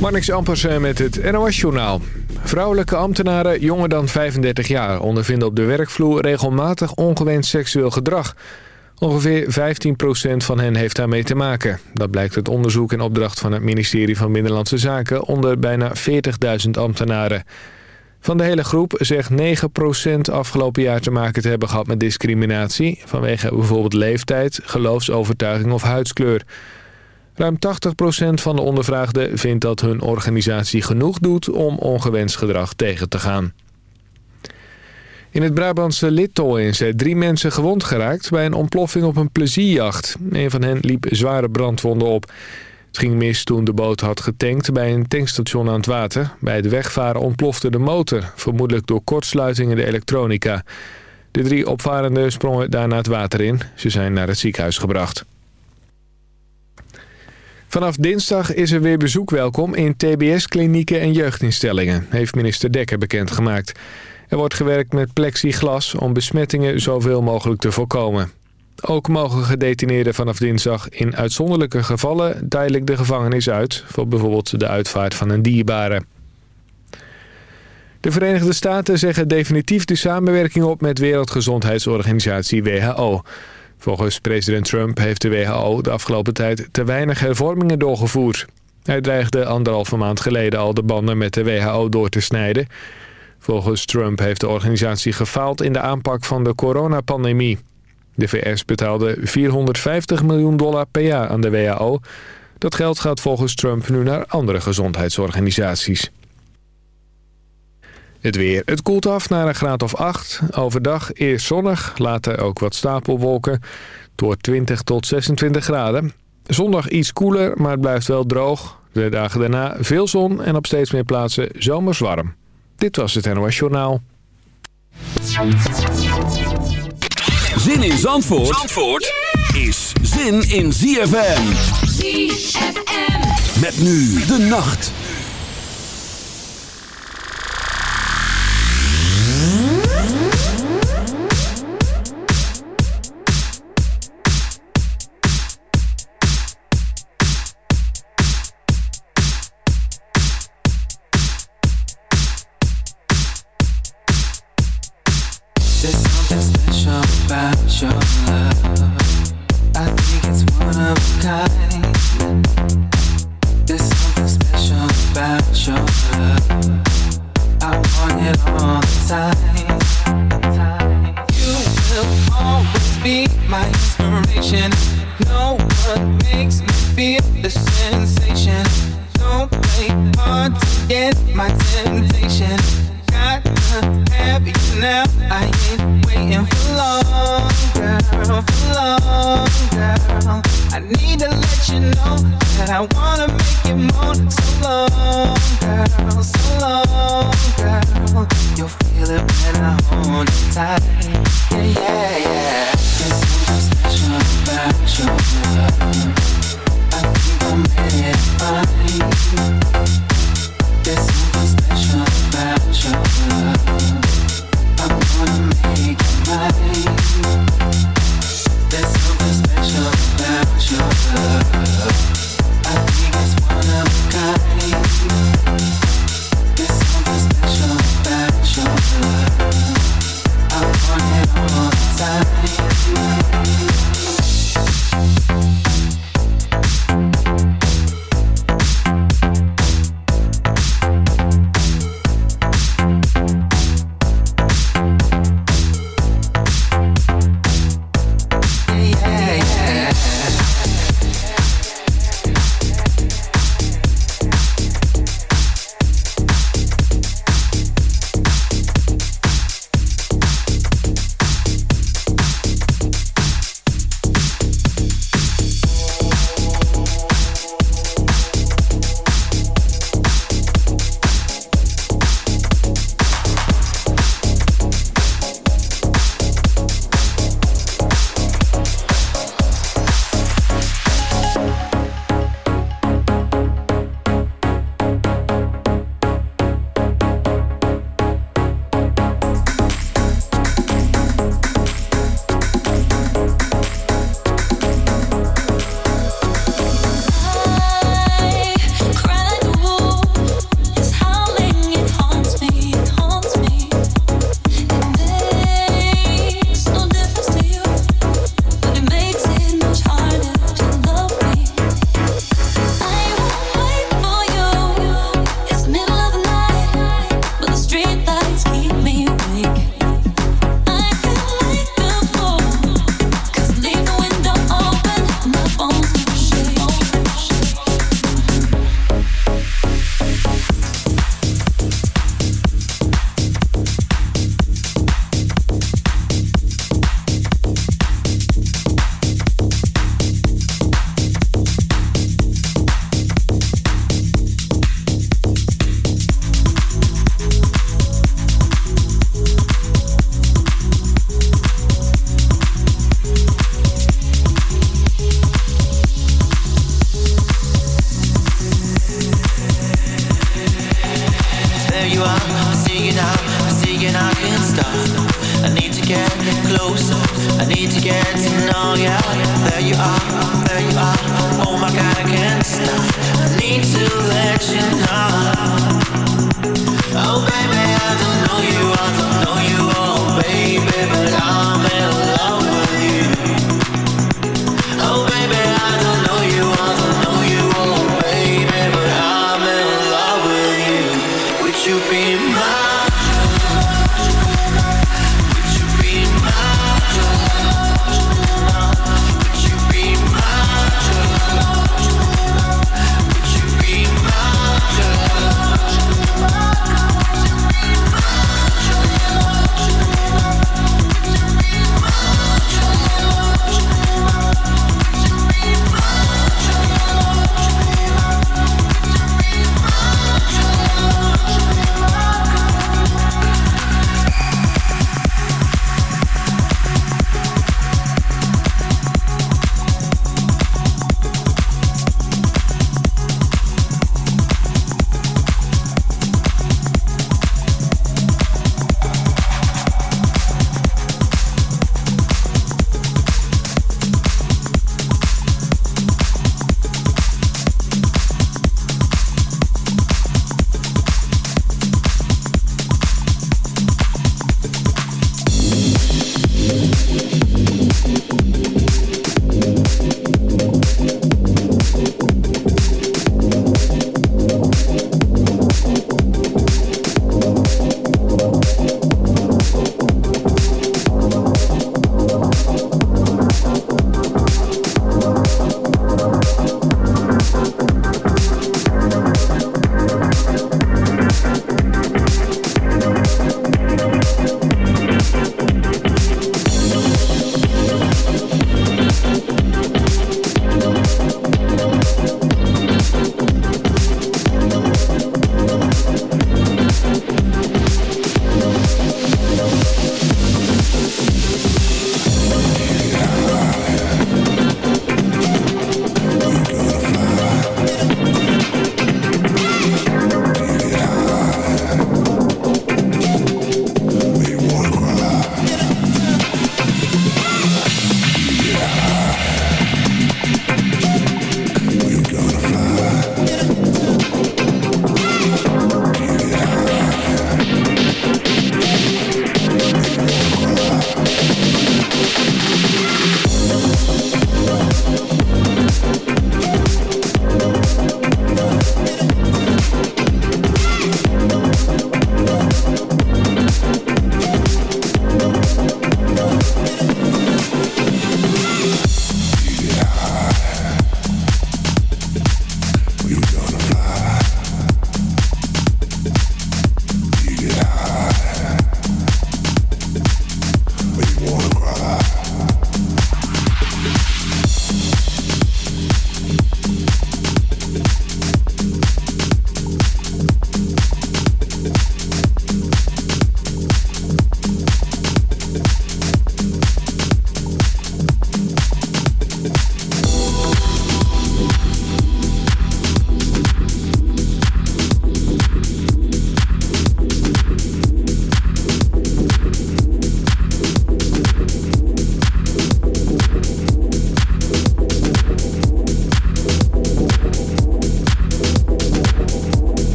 Marnix Ampersen met het NOS-journaal. Vrouwelijke ambtenaren jonger dan 35 jaar ondervinden op de werkvloer regelmatig ongewenst seksueel gedrag. Ongeveer 15% van hen heeft daarmee te maken. Dat blijkt uit onderzoek en opdracht van het ministerie van Binnenlandse Zaken onder bijna 40.000 ambtenaren. Van de hele groep zegt 9% afgelopen jaar te maken te hebben gehad met discriminatie... vanwege bijvoorbeeld leeftijd, geloofsovertuiging of huidskleur... Ruim 80% van de ondervraagden vindt dat hun organisatie genoeg doet om ongewenst gedrag tegen te gaan. In het Brabantse Littoin zijn drie mensen gewond geraakt bij een ontploffing op een plezierjacht. Een van hen liep zware brandwonden op. Het ging mis toen de boot had getankt bij een tankstation aan het water. Bij het wegvaren ontplofte de motor, vermoedelijk door kortsluiting in de elektronica. De drie opvarenden sprongen daarna het water in. Ze zijn naar het ziekenhuis gebracht. Vanaf dinsdag is er weer bezoek welkom in tbs-klinieken en jeugdinstellingen, heeft minister Dekker bekendgemaakt. Er wordt gewerkt met plexiglas om besmettingen zoveel mogelijk te voorkomen. Ook mogen gedetineerden vanaf dinsdag in uitzonderlijke gevallen tijdelijk de gevangenis uit... voor bijvoorbeeld de uitvaart van een dierbare. De Verenigde Staten zeggen definitief de samenwerking op met Wereldgezondheidsorganisatie WHO... Volgens president Trump heeft de WHO de afgelopen tijd te weinig hervormingen doorgevoerd. Hij dreigde anderhalve maand geleden al de banden met de WHO door te snijden. Volgens Trump heeft de organisatie gefaald in de aanpak van de coronapandemie. De VS betaalde 450 miljoen dollar per jaar aan de WHO. Dat geld gaat volgens Trump nu naar andere gezondheidsorganisaties. Het weer. Het koelt af naar een graad of 8. Overdag eerst zonnig, later ook wat stapelwolken. Door 20 tot 26 graden. Zondag iets koeler, maar het blijft wel droog. De dagen daarna veel zon en op steeds meer plaatsen zomers warm. Dit was het NOS Journaal. Zin in Zandvoort, Zandvoort is zin in ZFM. ZFM. Met nu de nacht.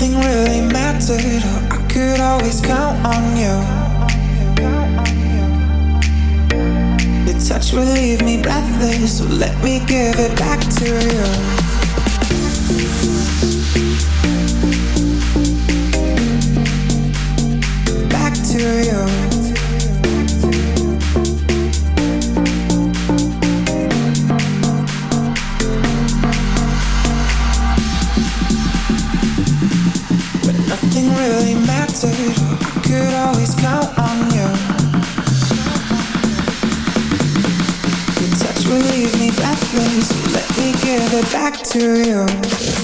nothing really mattered. I could always count on you. Your touch will leave me breathless, so let me give it back to you. Back to you. really mattered. I could always count on you. Your touch will leave me breathless. Let me give it back to you.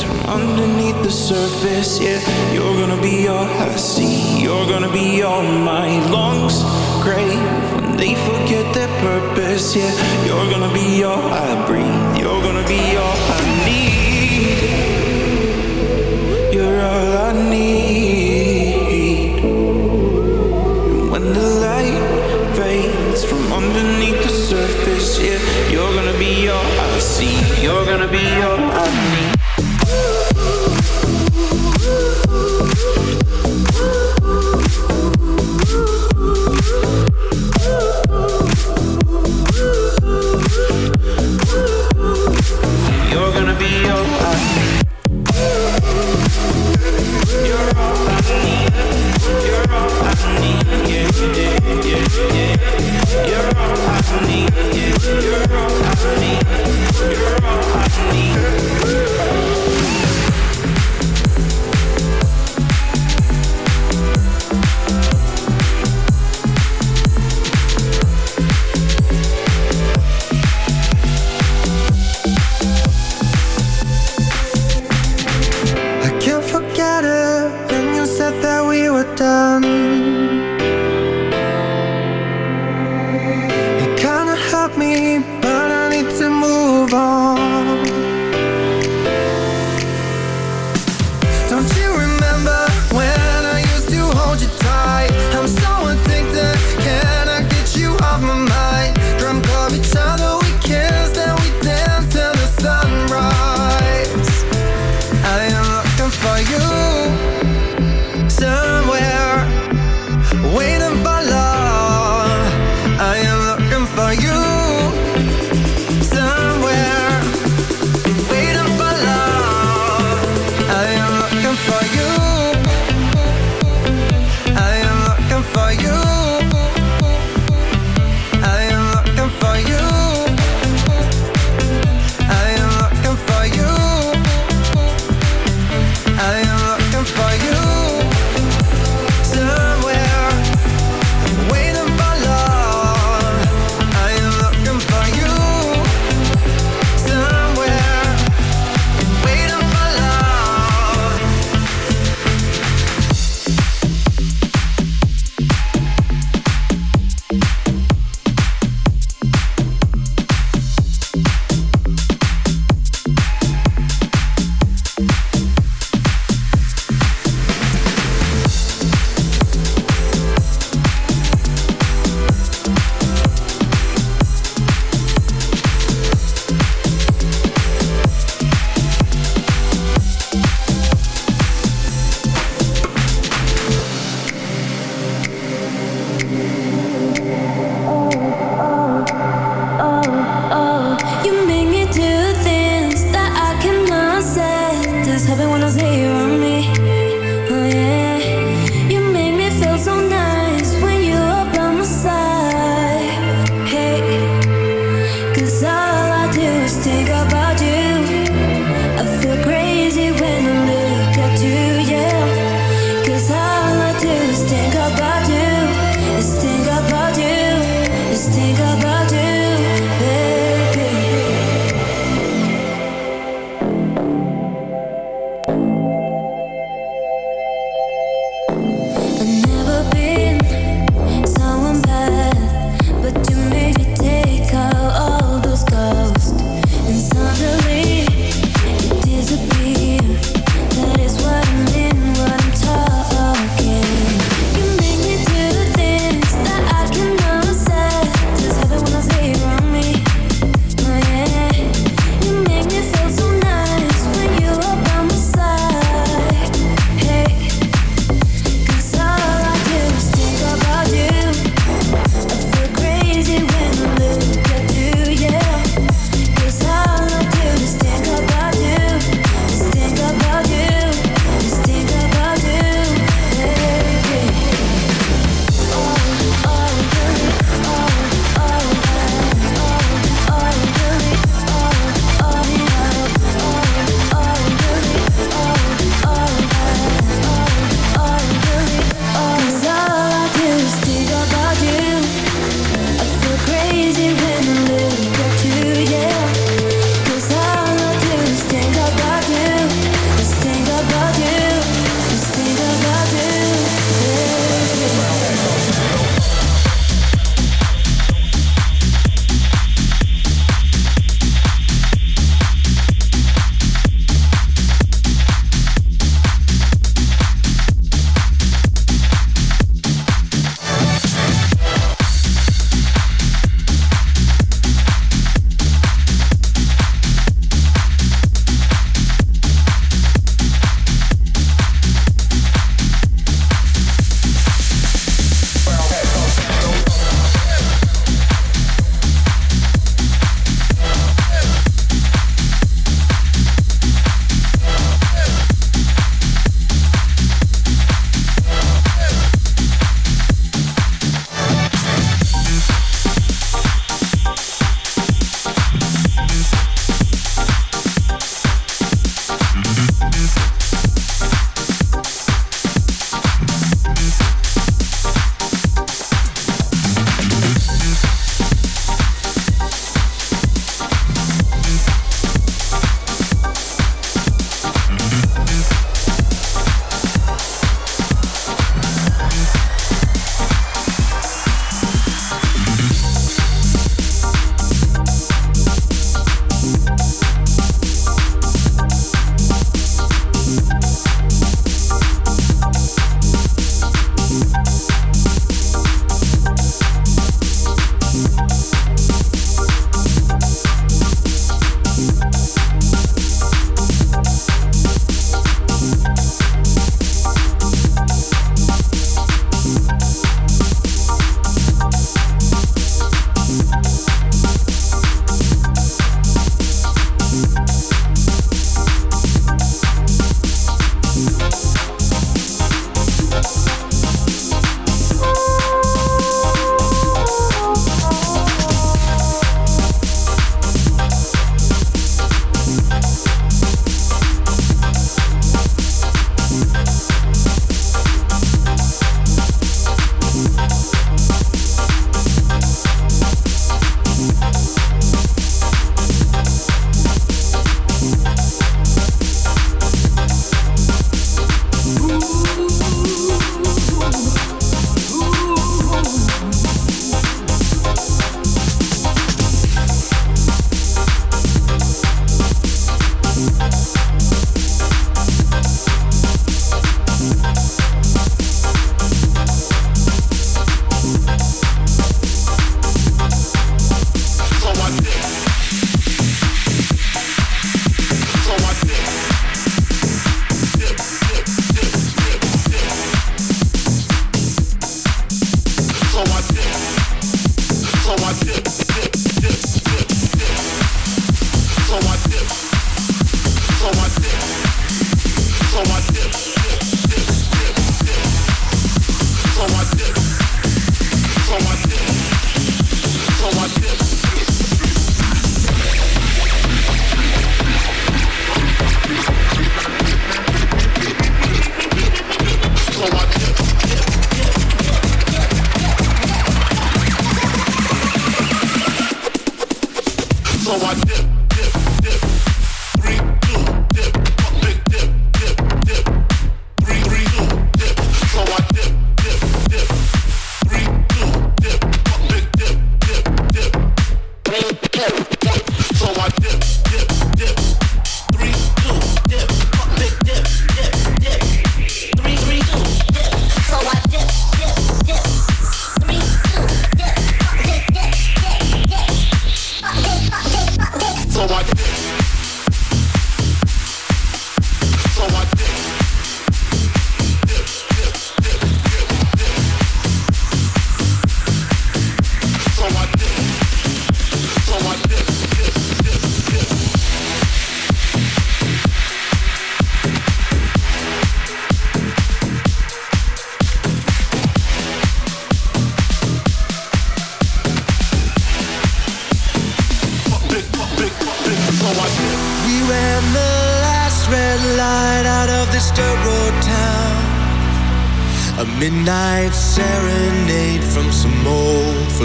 from underneath the surface. Yeah, you're gonna be all I see. You're gonna be all my lungs crave when they forget their purpose. Yeah, you're gonna be all I breathe. You're gonna be all I need. You're all I need. And when the light fades from underneath the surface, yeah, you're gonna be all I see. You're gonna be all I need. You're all I need.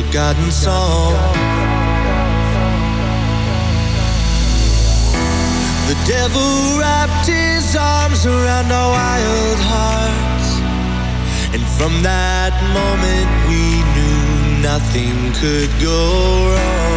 forgotten song. The devil wrapped his arms around our wild hearts, and from that moment we knew nothing could go wrong.